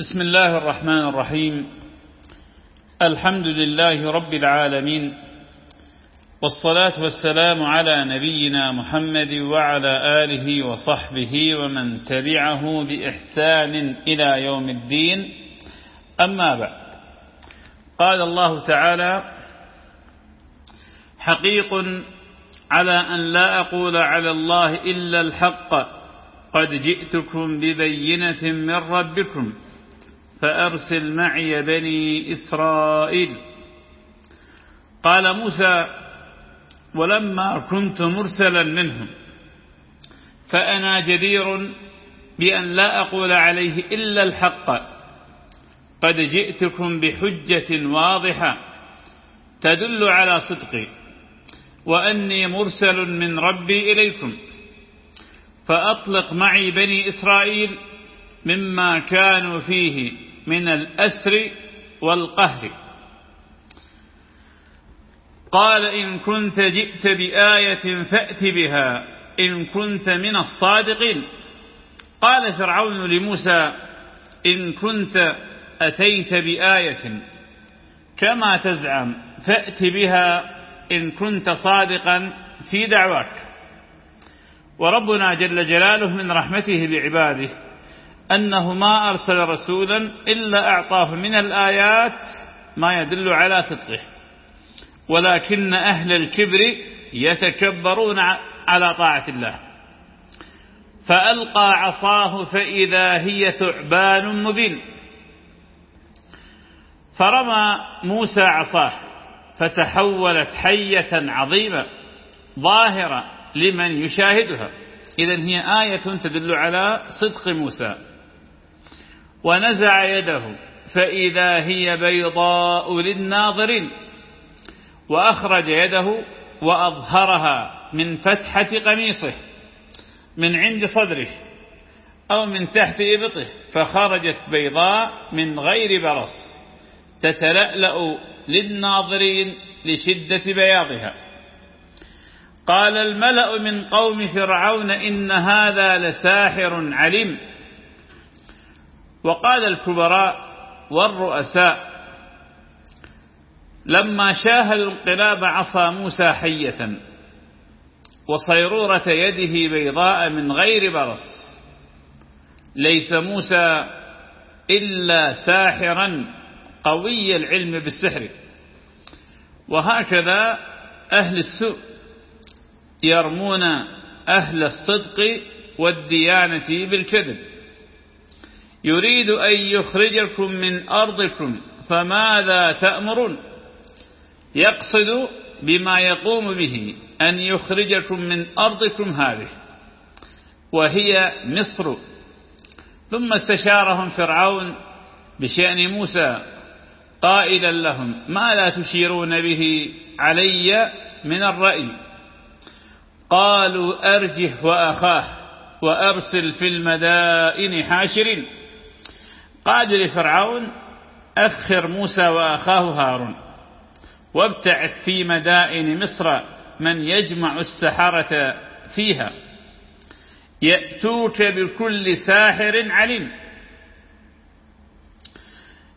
بسم الله الرحمن الرحيم. الحمد لله رب العالمين. والصلاة والسلام على نبينا محمد وعلى آله وصحبه ومن تبعه بإحسان إلى يوم الدين. أما بعد. قال الله تعالى حقيق على أن لا أقول على الله إلا الحق. قد جئتكم ببينة من ربكم. فأرسل معي بني إسرائيل. قال موسى ولما كنت مرسلا منهم فأنا جدير بأن لا أقول عليه إلا الحق. قد جئتكم بحجة واضحة تدل على صدقي وأني مرسل من ربي إليكم. فأطلق معي بني إسرائيل مما كانوا فيه من الأسر والقهر. قال إن كنت جئت بآية فأت بها إن كنت من الصادقين. قال فرعون لموسى إن كنت أتيت بآية كما تزعم فأت بها إن كنت صادقا في دعواك. وربنا جل جلاله من رحمته بعباده أنه ما أرسل رسولا إلا أعطاه من الآيات ما يدل على صدقه. ولكن أهل الكبر يتكبرون على طاعة الله. فألقى عصاه فإذا هي ثعبان مبين. فرمى موسى عصاه فتحولت حية عظيمة ظاهرة لمن يشاهدها. إذا هي آية تدل على صدق موسى. ونزع يده فإذا هي بيضاء للناظرين. وأخرج يده وأظهرها من فتحة قميصه من عند صدره أو من تحت إبطه. فخرجت بيضاء من غير برص تتلألأ للناظرين لشدة بياضها. قال الملأ من قوم فرعون إن هذا لساحر عليم. وقال الكبراء والرؤساء لما شاهدوا انقلاب عصا موسى حية وصيرورة يده بيضاء من غير برص. ليس موسى إلا ساحرا قوي العلم بالسحر. وهكذا أهل السوء يرمون أهل الصدق والديانة بالكذب. يريد أن يخرجكم من أرضكم فماذا تأمرون؟ يقصد بما يقوم به أن يخرجكم من أرضكم هذه وهي مصر. ثم استشارهم فرعون بشأن موسى قائلا لهم ما لا تشيرون به علي من الرأي؟ قالوا أرجه وأخاه وأرسل في المدائن حاشرين. قال لفرعون أخر موسى وأخاه هارون. وابتعث في مدائن مصر من يجمع السحرة فيها. يأتوك بكل ساحر عليم.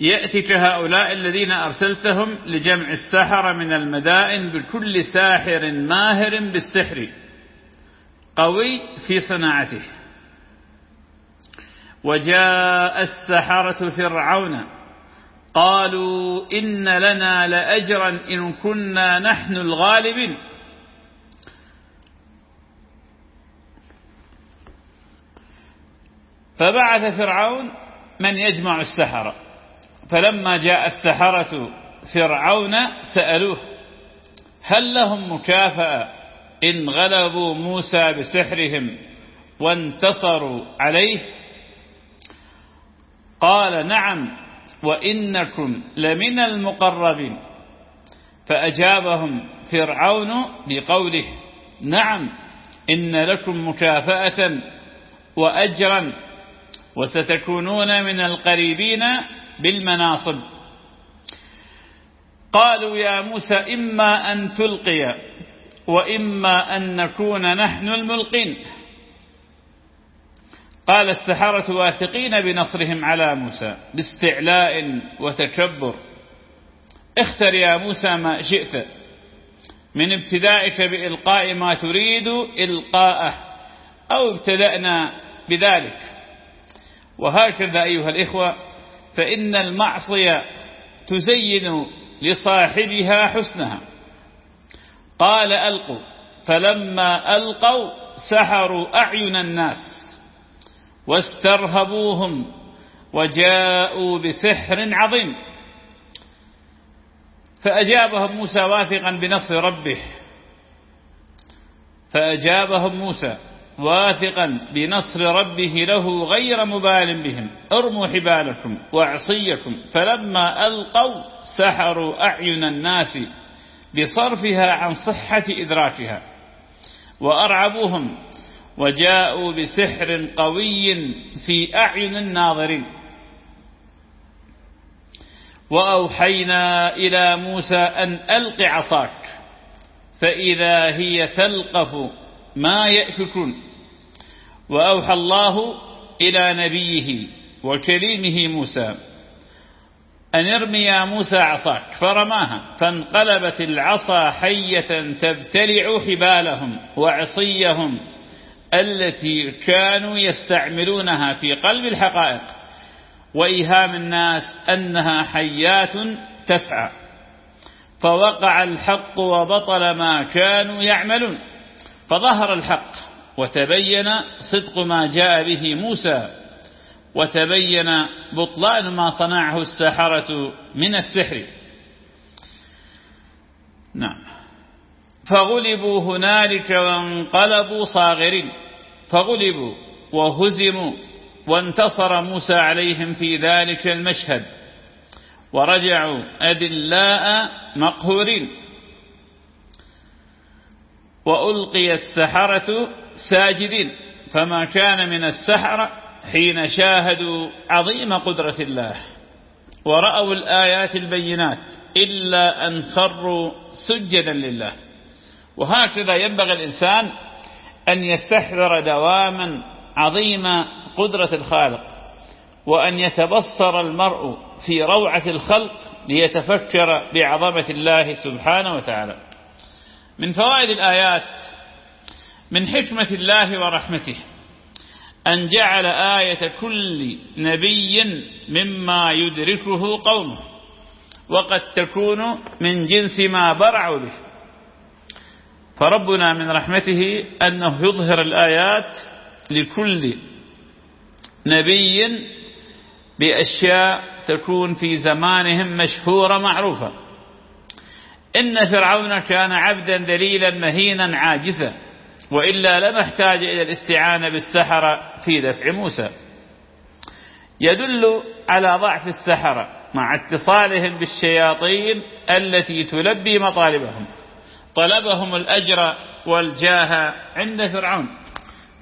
يأتيك هؤلاء الذين أرسلتهم لجمع السحر من المدائن بكل ساحر ماهر بالسحر قوي في صناعته. وجاء السحرة فرعون. قالوا إن لنا لأجرا إن كنا نحن الغالبين. فبعث فرعون من يجمع السحرة. فلما جاء السحرة فرعون سألوه هل لهم مكافأة إن غلبوا موسى بسحرهم وانتصروا عليه؟ قال نعم وإنكم لمن المقربين. فأجابهم فرعون بقوله نعم إن لكم مكافأة وأجرا وستكونون من القريبين بالمناصب. قالوا يا موسى إما أن تلقي وإما أن نكون نحن الملقين. قال السحرة واثقين بنصرهم على موسى باستعلاء وتكبر. اختر يا موسى ما شئت من ابتدائك بإلقاء ما تريد إلقاءه أو ابتدأنا بذلك. وهكذا أيها الإخوة فإن المعصية تزين لصاحبها حسنها. قال ألقوا فلما ألقوا سحروا أعين الناس. واسترهبوهم وجاءوا بسحر عظيم. فأجابهم موسى واثقا بنصر ربه. فأجابهم موسى واثقا بنصر ربه له غير مبال بهم. ارموا حبالكم وعصيكم. فلما ألقوا سحروا أعين الناس بصرفها عن صحة إدراكها. وأرعبوهم وجاءوا بسحر قوي في أعين الناظرين. وأوحينا إلى موسى أن ألق عصاك فإذا هي تلقف ما يأفكون. وأوحى الله إلى نبيه وكريمه موسى أن ارمي يا موسى عصاك. فرماها فانقلبت العصا حية تبتلع حبالهم وعصيهم التي كانوا يستعملونها في قلب الحقائق وإيهام الناس أنها حيات تسعى. فوقع الحق وبطل ما كانوا يعملون. فظهر الحق وتبين صدق ما جاء به موسى وتبين بطلان ما صنعه السحرة من السحر. نعم. فغلبوا هنالك وانقلبوا صاغرين. فغلبوا وهزموا وانتصر موسى عليهم في ذلك المشهد. ورجعوا أدلاء مقهورين. وألقي السحرة ساجدين. فما كان من السحرة حين شاهدوا عظيم قدرة الله. ورأوا الآيات البينات إلا أن خروا سجدا لله. وهكذا ينبغي الإنسان أن يستحضر دواما عظيم قدرة الخالق وأن يتبصر المرء في روعة الخلق ليتفكر بعظمة الله سبحانه وتعالى. من فوائد الآيات من حكمة الله ورحمته أن جعل آية كل نبي مما يدركه قومه وقد تكون من جنس ما برعوا به. فربنا من رحمته أنه يظهر الآيات لكل نبي بأشياء تكون في زمانهم مشهورة معروفة. إن فرعون كان عبدا ذليلا مهينا عاجزا وإلا لما احتاج إلى الاستعانة بالسحرة في دفع موسى. يدل على ضعف السحرة مع اتصالهم بالشياطين التي تلبي مطالبهم. طلبهم الأجر والجاه عند فرعون.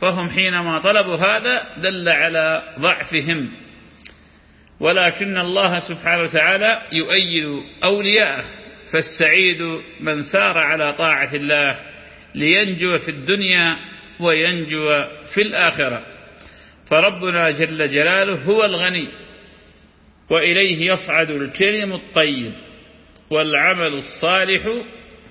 فهم حينما طلبوا هذا دل على ضعفهم. ولكن الله سبحانه وتعالى يؤيد أولياءه فالسعيد من سار على طاعة الله لينجو في الدنيا وينجو في الآخرة. فربنا جل جلاله هو الغني وإليه يصعد الكلم الطيب والعمل الصالح